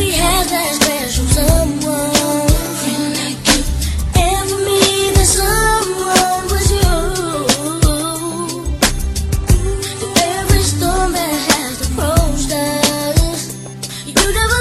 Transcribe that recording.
Everybody has that special someone. And for me, that someone was you. Mm, every storm that has approached us, you never.